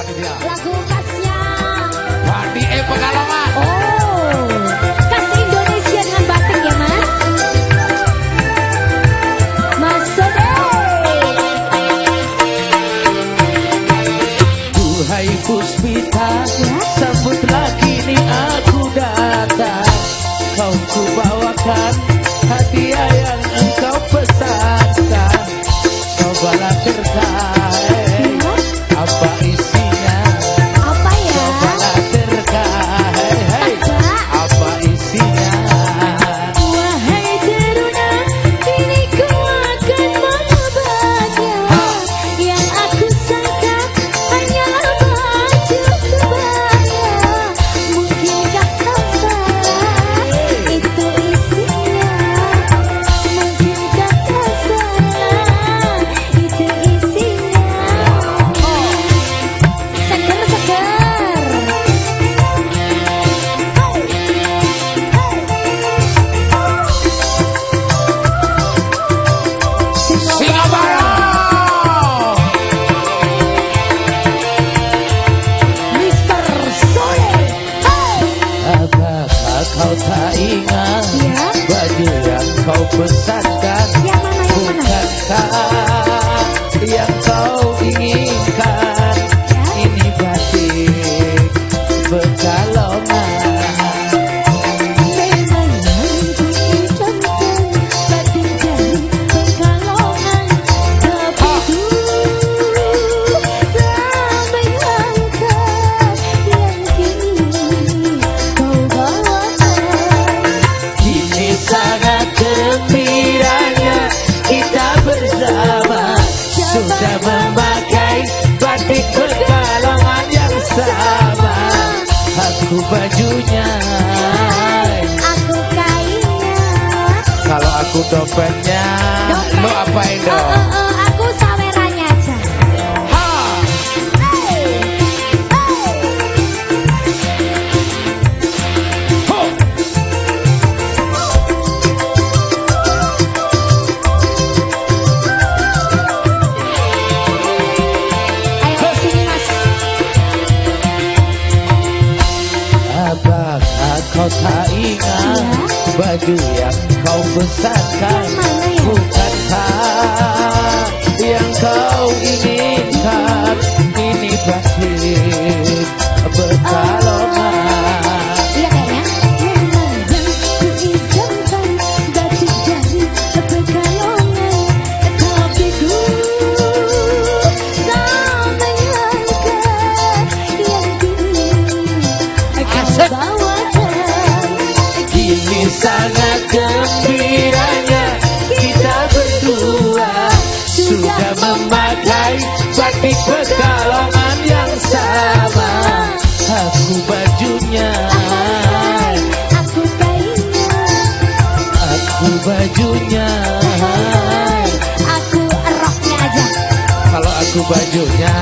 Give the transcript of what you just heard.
Lagu khasnya. Padi E Pekalongan. Oh, khas Indonesia dengan batik ya mas. Mas Sode. Duhai Puspita Sambutlah kini aku datang Kau ku bawakan Hadiah yang engkau pesankan Cobalah terkait kau pesankan sama Aku bajunya Aku kainnya Kalau aku dompetnya Dompet. Lo apain Oh, dong? oh, oh, aku Iya. Baju yang kau Yang mana ya? Bukankah yang kau inginkan Kini sangat gembiranya Kita berdua Sudah memakai batik Pekalongan yang sama. Aku bajunya Aku kainnya Aku bajunya. Aku roknya aja. Kalau aku bajunya